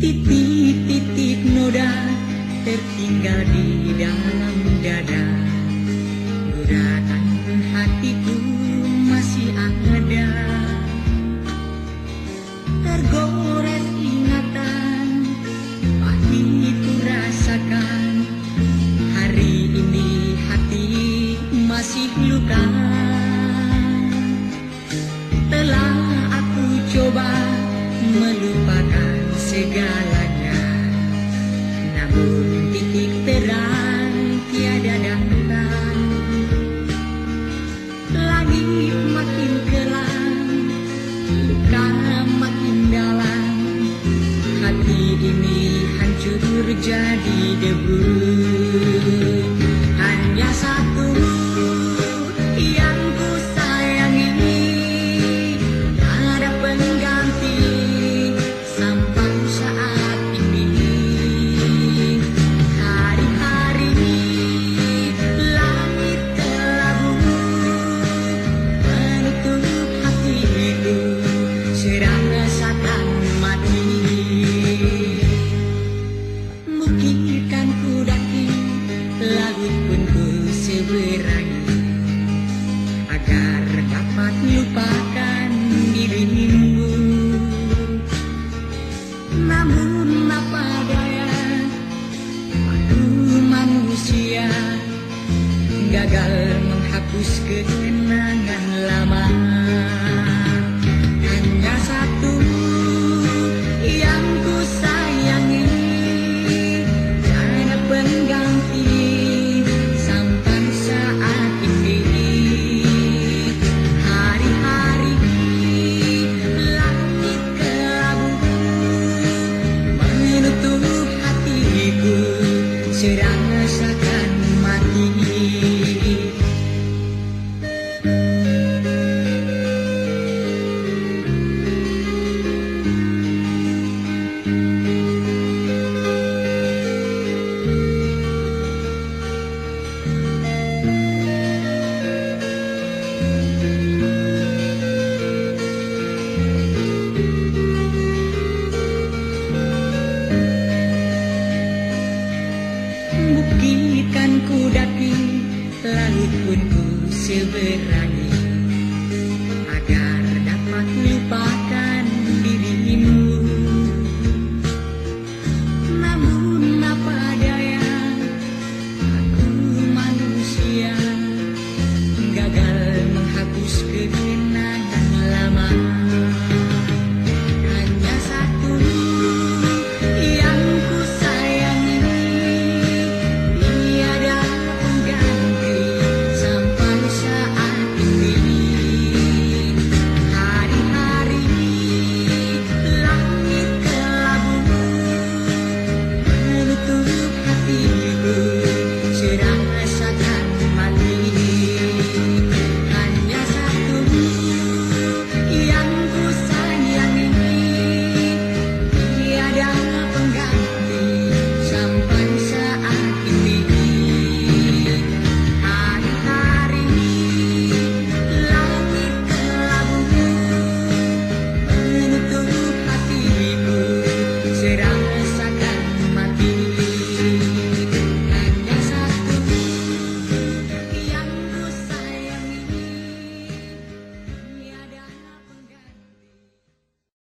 Titik-titik noda tertinggal di dalam dada. Guratan hatiku masih ada. Tergores ingatan Pahit ku rasakan. Hari ini hati masih luka. Telah aku coba melupakan regala. gagal menghapus kenangan lama. buktikan ku daki laut pun ku seberangi